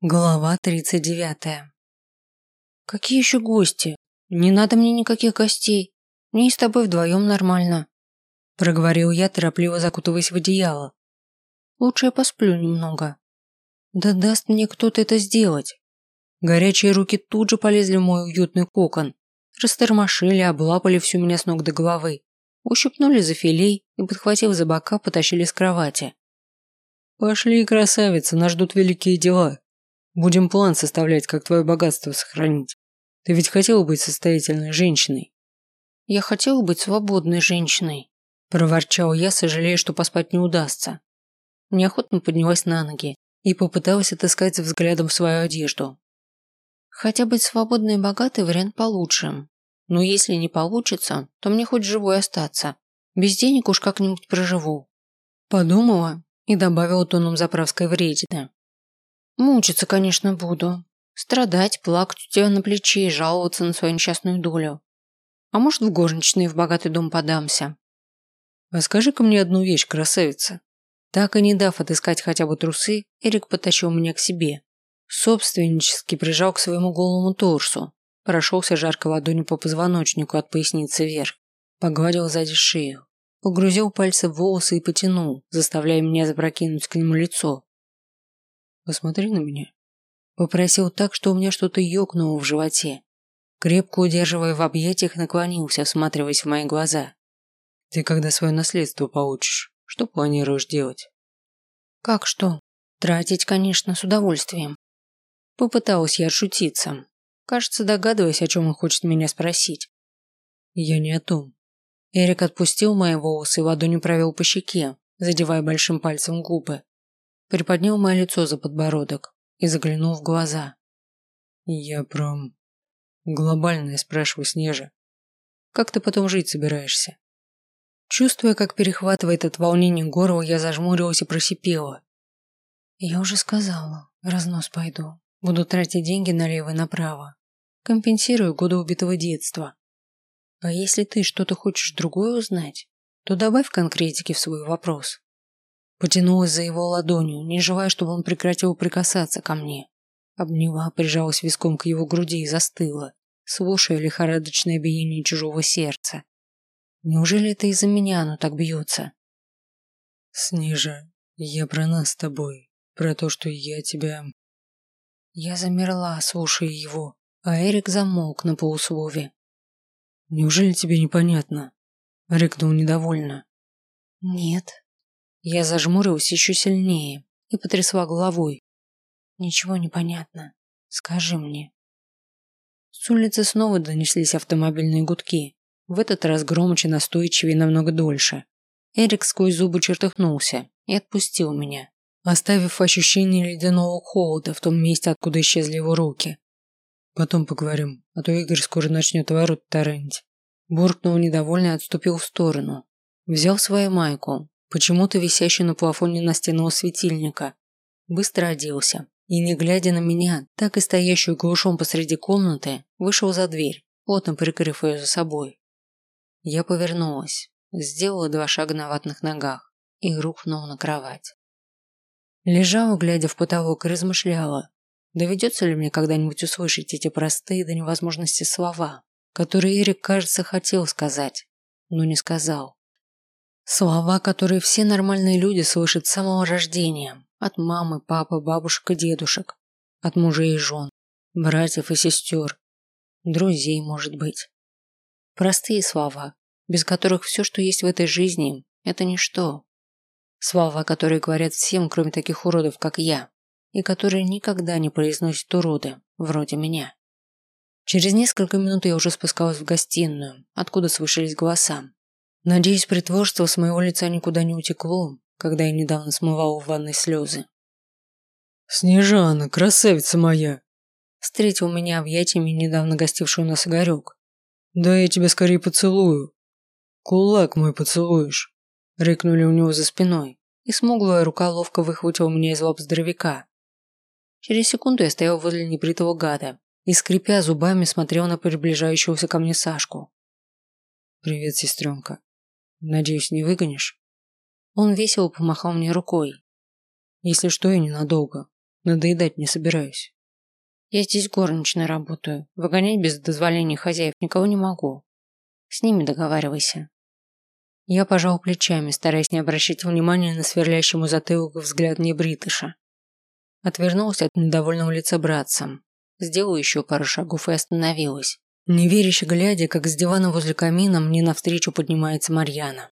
Глава 39. Какие еще гости? Не надо мне никаких гостей. Мне и с тобой вдвоем нормально. Проговорил я, торопливо закутываясь в одеяло. Лучше я посплю немного. Да даст мне кто-то это сделать. Горячие руки тут же полезли в мой уютный кокон. Растормошили, облапали всю меня с ног до головы. Ущипнули за филей и, подхватив за бока, потащили с кровати. «Пошли, красавица, нас ждут великие дела», Будем план составлять, как твое богатство сохранить. Ты ведь хотела быть состоятельной женщиной. Я хотела быть свободной женщиной, проворчал я, сожалея, что поспать не удастся. Неохотно поднялась на ноги и попыталась отыскать взглядом свою одежду. Хотя быть свободной и богатой вариант получше. Но если не получится, то мне хоть живой остаться. Без денег уж как-нибудь проживу. Подумала и добавила тоном заправской вредины. Мучиться, конечно, буду. Страдать, плакать у тебя на плече и жаловаться на свою несчастную долю. А может, в горничные в богатый дом подамся. А скажи-ка мне одну вещь, красавица. Так и не дав отыскать хотя бы трусы, Эрик потащил меня к себе. Собственнически прижал к своему голому торсу, прошелся жарко ладонью по позвоночнику от поясницы вверх, погладил сзади шею, погрузил пальцы в волосы и потянул, заставляя меня запрокинуть к нему лицо. Посмотри на меня. Попросил так, что у меня что-то ёкнуло в животе. Крепко удерживая в объятиях, наклонился, всматриваясь в мои глаза. Ты когда свое наследство получишь, что планируешь делать? Как что? Тратить, конечно, с удовольствием. Попыталась я отшутиться. Кажется, догадываясь, о чем он хочет меня спросить. Я не о том. Эрик отпустил мои волосы и ладонью провел по щеке, задевая большим пальцем губы приподнял мое лицо за подбородок и заглянул в глаза. Я прям глобальное спрашиваю Снежа. Как ты потом жить собираешься? Чувствуя, как перехватывает от волнения горло, я зажмурилась и просипела. Я уже сказала, разнос пойду. Буду тратить деньги налево и направо. Компенсирую годы убитого детства. А если ты что-то хочешь другое узнать, то добавь конкретики в свой вопрос. Потянулась за его ладонью, не желая, чтобы он прекратил прикасаться ко мне. Обняла, прижалась виском к его груди и застыла, слушая лихорадочное биение чужого сердца. Неужели это из-за меня оно так бьется? Снежа, я про нас с тобой, про то, что я тебя... Я замерла, слушая его, а Эрик замолк на полуслове. Неужели тебе непонятно? Рыкнул недовольно. Нет, я зажмурилась еще сильнее и потрясла головой. Ничего не понятно. Скажи мне. С улицы снова донеслись автомобильные гудки. В этот раз громче, настойчивее и намного дольше. Эрик сквозь зубы чертыхнулся и отпустил меня, оставив ощущение ледяного холода в том месте, откуда исчезли его руки. Потом поговорим, а то Игорь скоро начнет ворот таранить. Буркнул недовольно и отступил в сторону. Взял свою майку, почему-то висящий на плафоне настенного светильника. Быстро оделся и, не глядя на меня, так и стоящую глушом посреди комнаты, вышел за дверь, плотно прикрыв ее за собой. Я повернулась, сделала два шага на ватных ногах и рухнула на кровать. Лежала, глядя в потолок, и размышляла, доведется ли мне когда-нибудь услышать эти простые до невозможности слова, которые Эрик, кажется, хотел сказать, но не сказал. Слова, которые все нормальные люди слышат с самого рождения. От мамы, папы, бабушек и дедушек. От мужей и жен. Братьев и сестер. Друзей, может быть. Простые слова, без которых все, что есть в этой жизни, это ничто. Слова, которые говорят всем, кроме таких уродов, как я. И которые никогда не произносят уроды, вроде меня. Через несколько минут я уже спускалась в гостиную, откуда слышались голоса. Надеюсь, притворство с моего лица никуда не утекло, когда я недавно смывал в ванной слезы. «Снежана, красавица моя!» Встретил меня объятиями недавно гостивший у нас Игорек. «Да я тебя скорее поцелую!» «Кулак мой поцелуешь!» Рыкнули у него за спиной, и смуглая рука ловко выхватила меня из лап здоровяка. Через секунду я стоял возле небритого гада и, скрипя зубами, смотрел на приближающегося ко мне Сашку. «Привет, сестренка. Надеюсь, не выгонишь? Он весело помахал мне рукой. Если что, я ненадолго. Надоедать не собираюсь. Я здесь горничной работаю. Выгонять без дозволения хозяев никого не могу. С ними договаривайся. Я пожал плечами, стараясь не обращать внимания на сверлящему затылок взгляд небритыша. Отвернулся от недовольного лица братцам. Сделала еще пару шагов и остановилась. Неверяще глядя, как с дивана возле камина мне навстречу поднимается Марьяна.